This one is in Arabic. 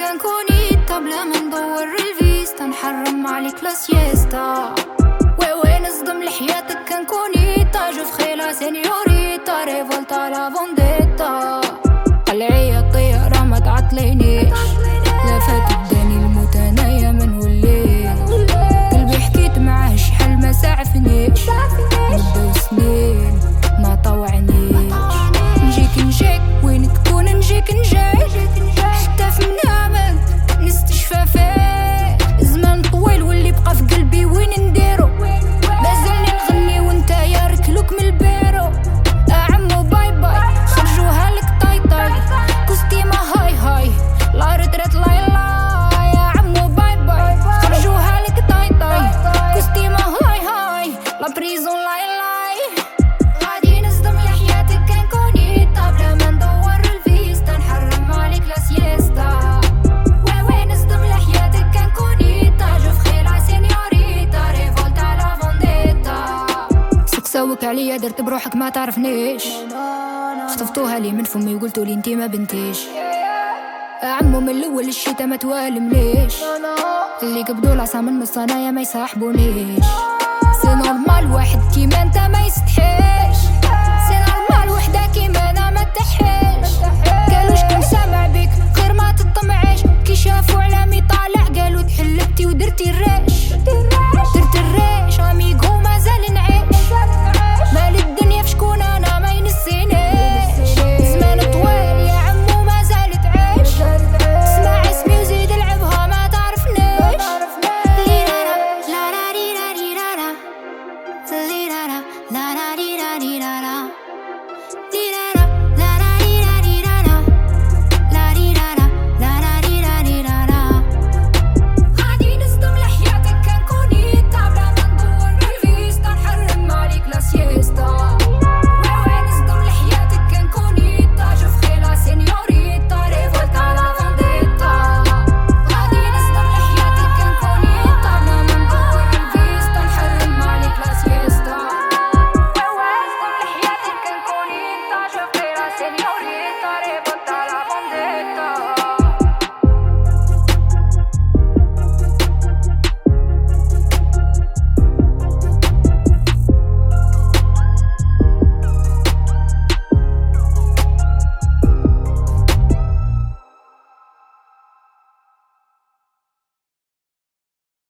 كان كونيتا بلا ما ندور الفيستا نحرم عليك لا سيستا وي نصدم لحياتك كان كونيتا جو خيلا سينيوريتا ريفولتا لا فونديتا. قلعي الطيارة ما تعطلينيش. لفات الداني الموت انايا من وليت. قلبي حكيت معاه شحال ما سعفنيش مدة وسنين ما طوعنيش. نجيك نجيك وين تكون نجيك نجيك عليا درت بروحك ما تعرفنيش خطفتوها لي من فمي وقلتوا لي انتي ما بنتيش عمو من الأول الشتا ما توالمنيش اللي قبضوا العصا من نص انايا ما يصاحبونيش الواحد كيما انت ما يستحقش سير عالما الوحدة كيما أنا ما تحيش قالوا شكون سامع بيك؟ غير ما تطمعيش كي شافوا علامي طالع قالوا تحلبتي ودرتي الريش.